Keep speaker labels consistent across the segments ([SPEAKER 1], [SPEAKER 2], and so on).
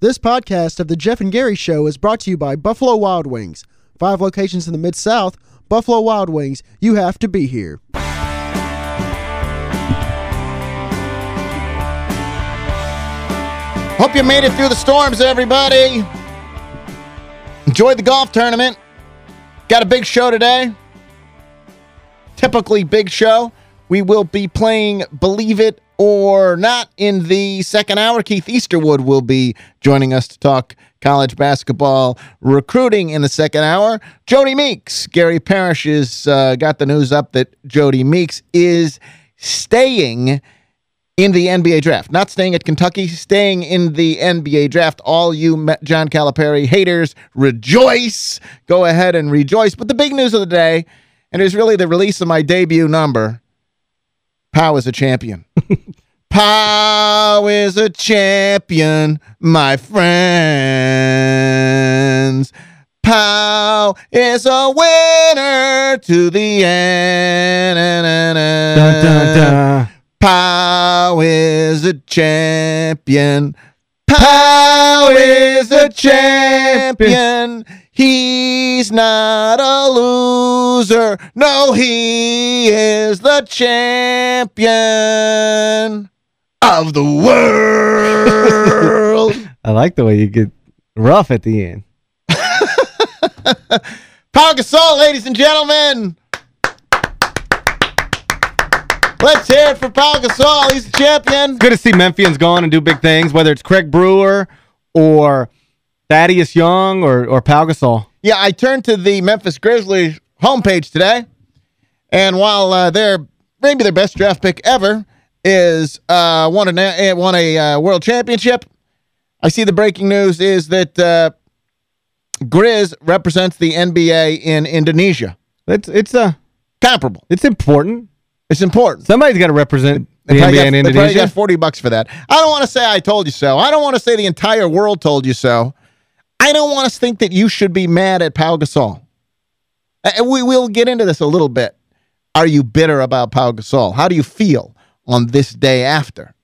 [SPEAKER 1] This podcast of the Jeff and Gary Show is brought to you by Buffalo Wild Wings. Five locations in the Mid-South, Buffalo Wild Wings, you have to be here.
[SPEAKER 2] Hope you made it through the storms, everybody. Enjoyed the golf tournament. Got a big show today. Typically big show. We will be playing Believe It or Not in the second hour. Keith Easterwood will be joining us to talk college basketball recruiting in the second hour. Jodie Meeks. Gary Parrish has uh, got the news up that Jodie Meeks is staying in the NBA draft. Not staying at Kentucky, staying in the NBA draft. All you John Calipari haters, rejoice. Go ahead and rejoice. But the big news of the day, and it's really the release of my debut number, Pau is a champion. Pau is a champion, my friends. Pau is a winner to the end. Dun, dun, dun. Pau is a champion. Pau is a champion. He's not a loser. No, he is the champion of the world.
[SPEAKER 3] I like the way you get rough at the end.
[SPEAKER 2] Pau Gasol, ladies and gentlemen. Let's hear it for Pau Gasol. He's the champion.
[SPEAKER 3] It's good to see Memphians go on and do big things, whether it's Craig Brewer or Thaddeus Young or, or Pau Gasol.
[SPEAKER 2] Yeah, I turned to the Memphis Grizzlies homepage today, and while uh, they're maybe their best draft pick ever is uh, won a, won a uh, world championship, I see the breaking news is that uh, Grizz represents the NBA in Indonesia.
[SPEAKER 3] It's it's a uh,
[SPEAKER 2] comparable.
[SPEAKER 3] It's important.
[SPEAKER 2] It's important.
[SPEAKER 3] Somebody's got to represent the NBA
[SPEAKER 2] got,
[SPEAKER 3] in Indonesia.
[SPEAKER 2] got 40 bucks for that. I don't want to say I told you so. I don't want to say the entire world told you so. I don't want us to think that you should be mad at Pau Gasol. And we will get into this a little bit. Are you bitter about Pau Gasol? How do you feel on this day after?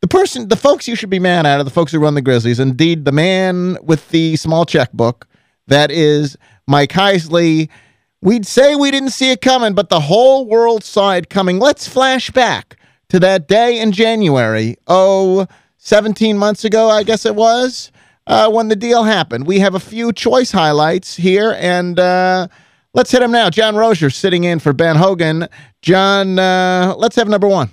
[SPEAKER 2] The person, the folks you should be mad at are the folks who run the Grizzlies. Indeed, the man with the small checkbook, that is Mike Heisley, We'd say we didn't see it coming, but the whole world saw it coming. Let's flash back to that day in January, oh, 17 months ago, I guess it was, uh, when the deal happened. We have a few choice highlights here, and uh, let's hit him now. John Rozier sitting in for Ben Hogan. John, uh, let's have number one.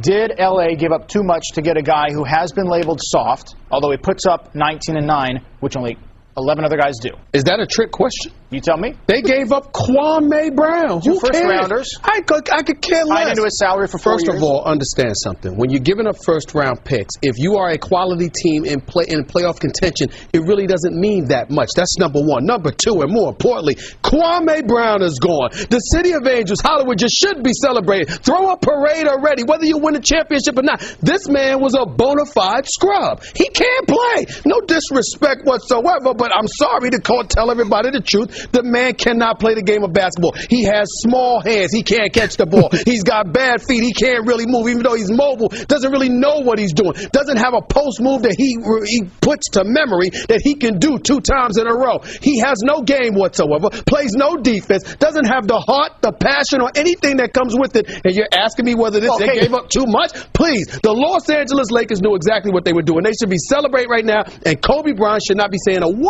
[SPEAKER 4] Did LA give up too much to get a guy who has been labeled soft, although he puts up 19 and 9, which only 11 other guys do.
[SPEAKER 5] Is that a trick question?
[SPEAKER 4] You tell me.
[SPEAKER 5] They gave up Kwame Brown.
[SPEAKER 4] Two
[SPEAKER 5] Who
[SPEAKER 4] first
[SPEAKER 5] cares?
[SPEAKER 4] rounders.
[SPEAKER 5] I could, I could care less.
[SPEAKER 4] Tied into his salary for
[SPEAKER 5] First
[SPEAKER 4] years.
[SPEAKER 5] of all, understand something. When you're giving up first round picks, if you are a quality team in play in playoff contention, it really doesn't mean that much. That's number one. Number two, and more importantly, Kwame Brown is gone. The city of Angels, Hollywood, just should be celebrated. Throw a parade already, whether you win a championship or not. This man was a bona fide scrub. He can't play. No disrespect whatsoever, but I'm sorry to call, tell everybody the truth. The man cannot play the game of basketball. He has small hands. He can't catch the ball. he's got bad feet. He can't really move, even though he's mobile. Doesn't really know what he's doing. Doesn't have a post move that he he puts to memory that he can do two times in a row. He has no game whatsoever. Plays no defense. Doesn't have the heart, the passion, or anything that comes with it. And you're asking me whether this
[SPEAKER 4] Okay.
[SPEAKER 5] they gave up too much? Please, the Los Angeles Lakers knew exactly what they were doing. They should be celebrating right now, and Kobe Bryant should not be saying a word.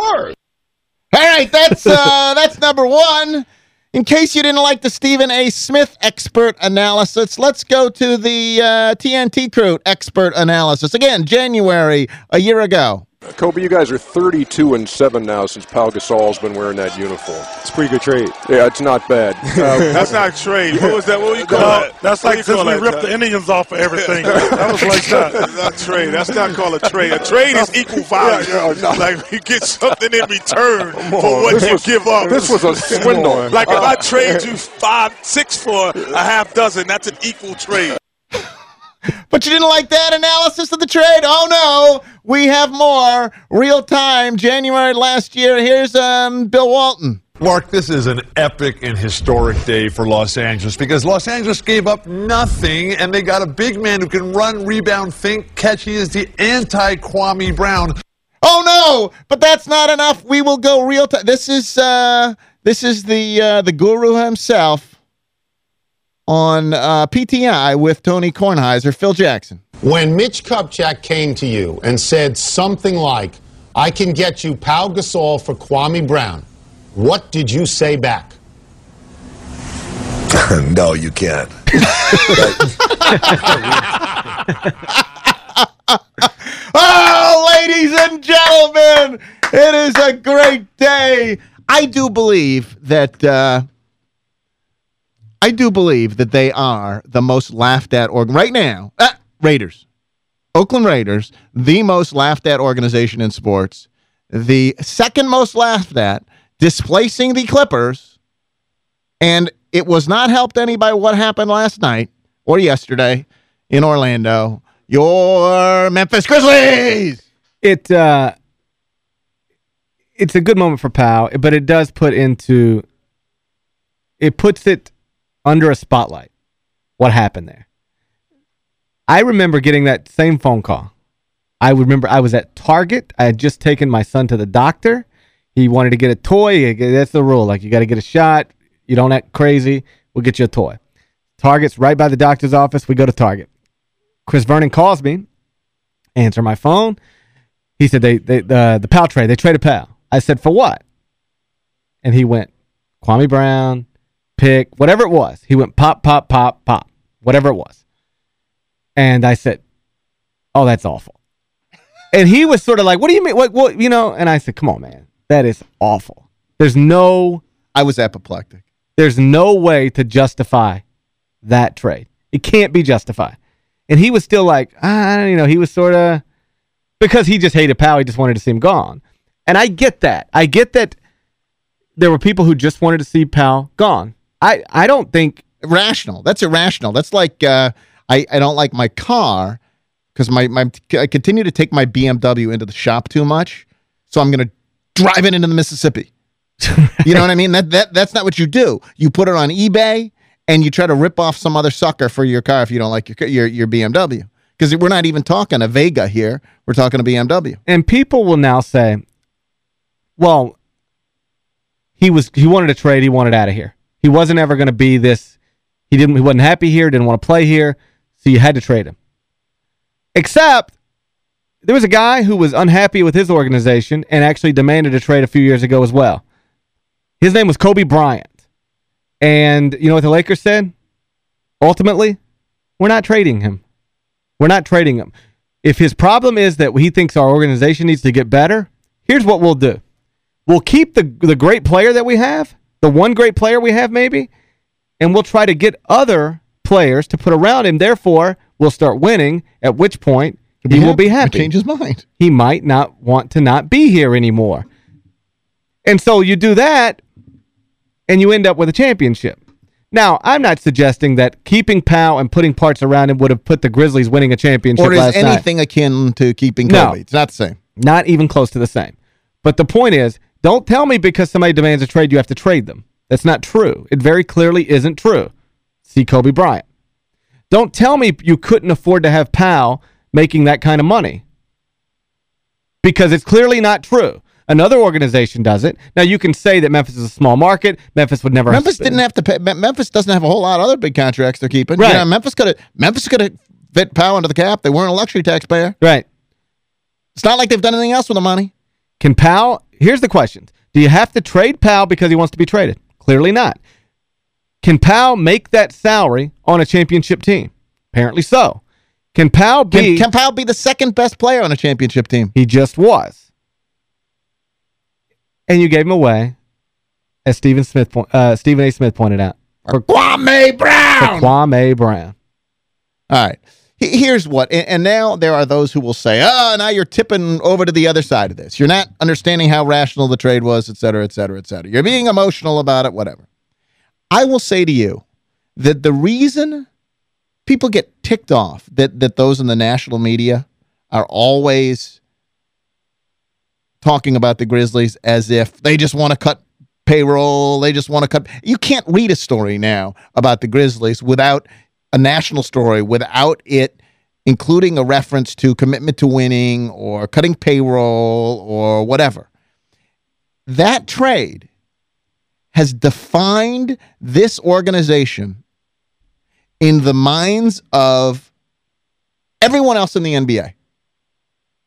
[SPEAKER 2] All right, that's uh, that's number one. In case you didn't like the Stephen A. Smith expert analysis, let's go to the uh, TNT crew expert analysis. Again, January, a year ago.
[SPEAKER 6] Kobe, you guys are 32 and 7 now since Pau Gasol's been wearing that uniform.
[SPEAKER 7] It's a pretty good trade.
[SPEAKER 6] Yeah, it's not bad. Uh,
[SPEAKER 7] That's not trade. What was that? What would you call
[SPEAKER 6] No,
[SPEAKER 7] that? That's
[SPEAKER 6] what
[SPEAKER 7] like since we ripped
[SPEAKER 6] John?
[SPEAKER 7] the Indians off of everything. that was like that.
[SPEAKER 8] That's not trade. That's not called a trade. A trade is equal value.
[SPEAKER 6] Yeah, yeah, no.
[SPEAKER 8] Like you get something in return for what
[SPEAKER 6] this
[SPEAKER 8] you
[SPEAKER 6] was-
[SPEAKER 8] give up.
[SPEAKER 6] this was a swindle.
[SPEAKER 8] Like if I trade you five, six for a half dozen, that's an equal trade.
[SPEAKER 2] But you didn't like that analysis of the trade? Oh no, we have more real time. January last year. Here's um Bill Walton.
[SPEAKER 9] Mark, this is an epic and historic day for Los Angeles because Los Angeles gave up nothing and they got a big man who can run, rebound, think, catch. He is the anti Kwame Brown.
[SPEAKER 2] Oh no, but that's not enough. We will go real time. This is uh this is the uh the guru himself on uh PTI with Tony Kornheiser, Phil Jackson.
[SPEAKER 10] When Mitch Kupchak came to you and said something like, I can get you Pau Gasol for Kwame Brown, what did you say back?
[SPEAKER 11] no, you can't.
[SPEAKER 2] oh, ladies and gentlemen, it is a great day. I do believe that uh, I do believe that they are the most laughed at org right now. Uh, Raiders. Oakland Raiders, the most laughed at organization in sports, the second most laughed at, displacing the Clippers, and it was not helped any by what happened last night or yesterday in Orlando. Your Memphis Grizzlies!
[SPEAKER 3] It uh, it's a good moment for Pau, but it does put into it puts it under a spotlight. What happened there? I remember getting that same phone call. I remember I was at Target. I had just taken my son to the doctor. He wanted to get a toy. That's the rule. Like, you got to get a shot. You don't act crazy. We'll get you a toy. Target's right by the doctor's office. We go to Target. Chris Vernon calls me. Answer my phone. He said, they, they the, the Pau trade. They traded Pau. I said, for what? And he went, Kwame Brown, pick, whatever it was. He went pop, pop, pop, pop, whatever it was. And I said, oh, that's awful. and he was sort of like, what do you mean? What, what, you know? And I said, come on, man. That is awful. There's no...
[SPEAKER 2] I was apoplectic.
[SPEAKER 3] There's no way to justify that trade. It can't be justified. And he was still like, ah, I don't you know, he was sort of... Because he just hated Pau, he just wanted to see him gone. And I get that. I get that there were people who just wanted to see Pau gone. I, I don't think...
[SPEAKER 2] Rational. That's irrational. That's like... Uh, I, I don't like my car because my, my I continue to take my BMW into the shop too much. So I'm going to drive it into the Mississippi. you know what I mean? That that That's not what you do. You put it on eBay and you try to rip off some other sucker for your car if you don't like your, your, your BMW. Because we're not even talking a Vega here. We're talking a BMW.
[SPEAKER 3] And people will now say, well, he was he wanted to trade. He wanted out of here. He wasn't ever going to be this. He didn't. He wasn't happy here. Didn't want to play here. So you had to trade him. Except there was a guy who was unhappy with his organization and actually demanded a trade a few years ago as well. His name was Kobe Bryant. And you know what the Lakers said? Ultimately, we're not trading him. We're not trading him. If his problem is that he thinks our organization needs to get better, here's what we'll do. We'll keep the the great player that we have, the one great player we have maybe, and we'll try to get other players to put around him. Therefore, we'll start winning, at which point he, he will be happy.
[SPEAKER 2] Change his mind.
[SPEAKER 3] He might not want to not be here anymore. And so you do that, and you end up with a championship. Now, I'm not suggesting that keeping Pau and putting parts around him would have put the Grizzlies winning a championship
[SPEAKER 2] Or is anything
[SPEAKER 3] night.
[SPEAKER 2] akin to keeping Kobe? No, it's not the same.
[SPEAKER 3] Not even close to the same. But the point is, don't tell me because somebody demands a trade, you have to trade them. That's not true. It very clearly isn't true. See Kobe Bryant. Don't tell me you couldn't afford to have Pau making that kind of money. Because it's clearly not true. Another organization does it. Now, you can say that Memphis is a small market. Memphis would never...
[SPEAKER 2] Memphis didn't have to pay... Memphis doesn't have a whole lot of other big contracts they're keeping. Right. Memphis could have Memphis could have fit Pau into the cap. They weren't a luxury taxpayer.
[SPEAKER 3] Right.
[SPEAKER 2] It's not like they've done anything else with the money.
[SPEAKER 3] Can Pau... Here's the question. Do you have to trade Pau because he wants to be traded? Clearly not. Can Pau make that salary on a championship team? Apparently so. Can Pau be...
[SPEAKER 2] Can, can Pau be the second best player on a championship team?
[SPEAKER 3] He just was. And you gave him away, as Stephen Smith, uh, Stephen A. Smith pointed out.
[SPEAKER 2] For Kwame Brown!
[SPEAKER 3] For Kwame Brown.
[SPEAKER 2] All right. Here's what, and now there are those who will say, oh, now you're tipping over to the other side of this. You're not understanding how rational the trade was, et cetera, et cetera, et cetera. You're being emotional about it, whatever. I will say to you that the reason people get ticked off that, that those in the national media are always talking about the Grizzlies as if they just want to cut payroll, they just want to cut. You can't read a story now about the Grizzlies without a national story, without it including a reference to commitment to winning or cutting payroll or whatever. That trade has defined this organization in the minds of everyone else in the NBA.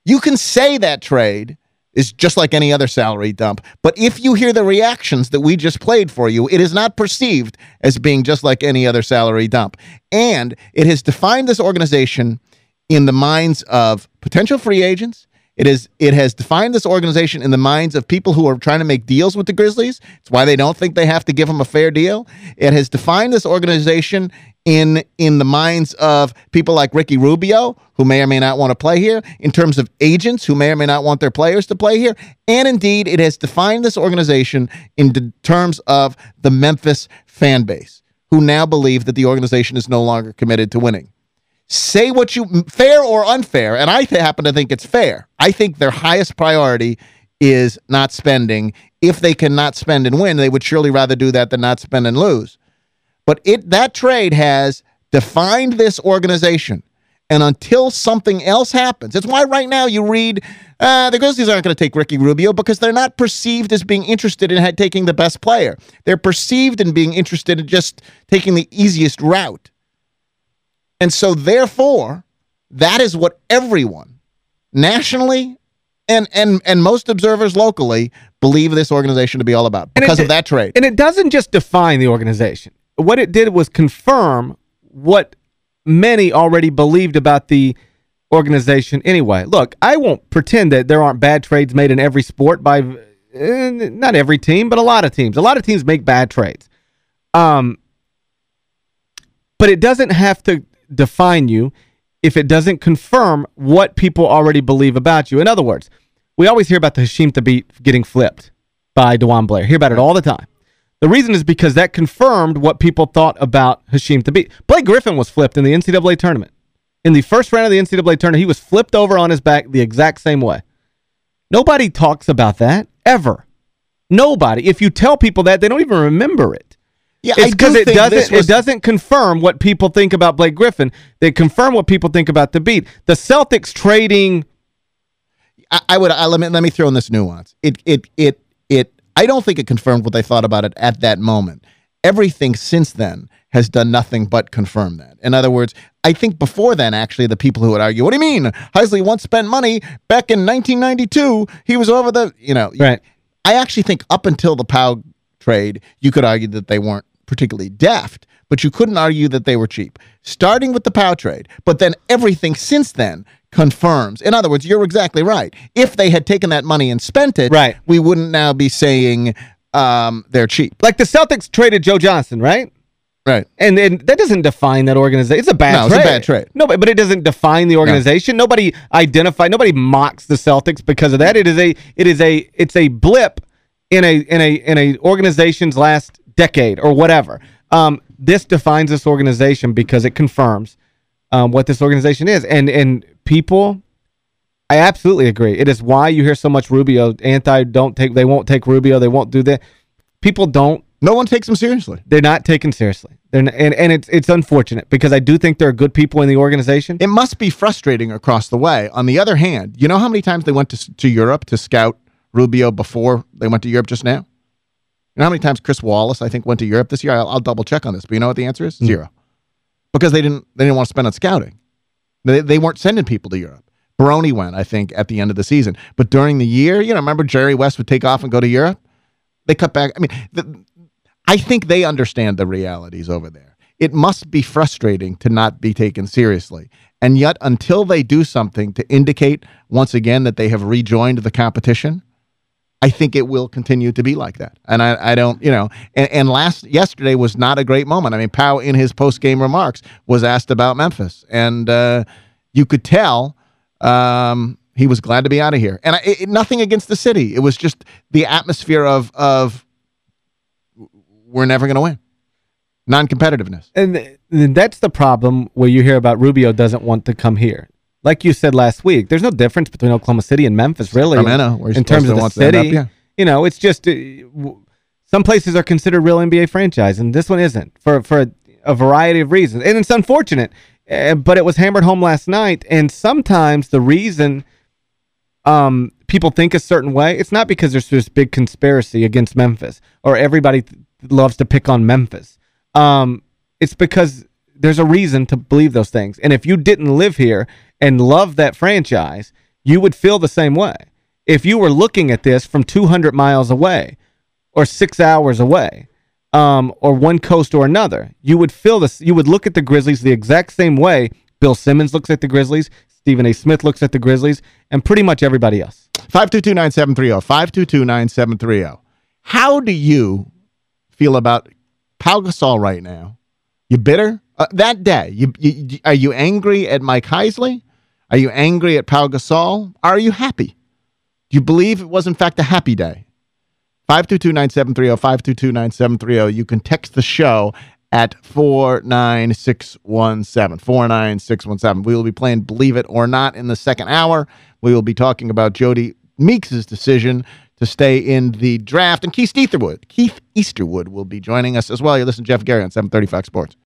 [SPEAKER 2] You can say that trade is just like any other salary dump. But if you hear the reactions that we just played for you, it is not perceived as being just like any other salary dump. And it has defined this organization in the minds of potential free agents. It is it has defined this organization in the minds of people who are trying to make deals with the Grizzlies. It's why they don't think they have to give them a fair deal. It has defined this organization in in the minds of people like Ricky Rubio, who may or may not want to play here, in terms of agents who may or may not want their players to play here, and indeed it has defined this organization in terms of the Memphis fan base, who now believe that the organization is no longer committed to winning. Say what you fair or unfair, and I happen to think it's fair. I think their highest priority is not spending. If they cannot spend and win, they would surely rather do that than not spend and lose. But it that trade has defined this organization. And until something else happens, it's why right now you read uh, the Grizzlies aren't going to take Ricky Rubio because they're not perceived as being interested in taking the best player. They're perceived in being interested in just taking the easiest route. And so, therefore, that is what everyone nationally and and and most observers locally believe this organization to be all about because
[SPEAKER 3] it,
[SPEAKER 2] of that trade.
[SPEAKER 3] And it doesn't just define the organization what it did was confirm what many already believed about the organization anyway. Look, I won't pretend that there aren't bad trades made in every sport by eh, not every team, but a lot of teams. A lot of teams make bad trades. Um, but it doesn't have to define you if it doesn't confirm what people already believe about you. In other words, we always hear about the Hasheem Thabeet getting flipped by DeJuan Blair. Hear about it all the time. The reason is because that confirmed what people thought about Hasheem Thabeet. Blake Griffin was flipped in the NCAA tournament. In the first round of the NCAA tournament, he was flipped over on his back the exact same way. Nobody talks about that, ever. Nobody. If you tell people that, they don't even remember it.
[SPEAKER 2] Yeah,
[SPEAKER 3] it's because it
[SPEAKER 2] doesn't
[SPEAKER 3] it doesn't confirm what people think about Blake Griffin. They confirm what people think about Thabeet. The Celtics trading
[SPEAKER 2] I, I would I, let me let me throw in this nuance. It it it it I don't think it confirmed what they thought about it at that moment. Everything since then has done nothing but confirm that. In other words, I think before then, actually, the people who would argue, what do you mean? Heisley once spent money back in 1992. He was over the, you know.
[SPEAKER 3] Right.
[SPEAKER 2] I actually think up until the Pau trade, you could argue that they weren't particularly deft, but you couldn't argue that they were cheap. Starting with the Pau trade, but then everything since then confirms. In other words, you're exactly right. If they had taken that money and spent it,
[SPEAKER 3] right.
[SPEAKER 2] we wouldn't now be saying um, they're cheap.
[SPEAKER 3] Like the Celtics traded Joe Johnson, right?
[SPEAKER 2] Right.
[SPEAKER 3] And and that doesn't define that organization. It's a bad
[SPEAKER 2] no,
[SPEAKER 3] trade.
[SPEAKER 2] it's a bad trade.
[SPEAKER 3] No, but, but it doesn't define the organization. No. Nobody identify nobody mocks the Celtics because of that. It is a it is a it's a blip in a in a in a organization's last decade or whatever. Um, this defines this organization because it confirms um, what this organization is. And and people, I absolutely agree. It is why you hear so much Rubio anti. Don't take. They won't take Rubio. They won't do that. People don't.
[SPEAKER 2] No one takes them seriously.
[SPEAKER 3] They're not taken seriously. They're not, and and it's it's unfortunate because I do think there are good people in the organization.
[SPEAKER 2] It must be frustrating across the way. On the other hand, you know how many times they went to to Europe to scout Rubio before they went to Europe just now? You know how many times Chris Wallace, I think, went to Europe this year? I'll, I'll double check on this, but you know what the answer is? Mm. Zero. Because they didn't they didn't want to spend on scouting. They, they weren't sending people to Europe. Baroni went, I think, at the end of the season. But during the year, you know, remember Jerry West would take off and go to Europe? They cut back. I mean, the, I think they understand the realities over there. It must be frustrating to not be taken seriously. And yet, until they do something to indicate once again that they have rejoined the competition, I think it will continue to be like that. And I, I don't, you know, and, and last yesterday was not a great moment. I mean, Pau in his post game remarks was asked about Memphis, and uh, you could tell um, he was glad to be out of here. And I, it, nothing against the city. It was just the atmosphere of of we're never going to win. Non-competitiveness.
[SPEAKER 3] And, and that's the problem where you hear about Rubio doesn't want to come here like you said last week, there's no difference between Oklahoma City and Memphis, really,
[SPEAKER 2] Sacramento,
[SPEAKER 3] in terms of the city. Up, yeah. You know, it's just uh, some places are considered real NBA franchise, and this one isn't for for a, a, variety of reasons. And it's unfortunate. Uh, but it was hammered home last night, and sometimes the reason um, people think a certain way, it's not because there's this big conspiracy against Memphis or everybody th loves to pick on Memphis. Um, it's because there's a reason to believe those things. And if you didn't live here and love that franchise, you would feel the same way. If you were looking at this from 200 miles away or six hours away, um, or one coast or another, you would feel this. You would look at the Grizzlies the exact same way Bill Simmons looks at the Grizzlies, Stephen A. Smith looks at the Grizzlies, and pretty much everybody else.
[SPEAKER 2] 522-9730, 522-9730. How do you feel about Pau Gasol right now? You bitter? Uh, that day, you, you, are you angry at Mike Heisley? Are you angry at Pau Gasol? Are you happy? Do you believe it was, in fact, a happy day? 522-9730, 522-9730. You can text the show at 49617, 49617. We will be playing Believe It or Not in the second hour. We will be talking about Jodie Meeks' decision to stay in the draft. And Keith Easterwood, Keith Easterwood will be joining us as well. You're listening to Jeff Gary on 730 Fox Sports.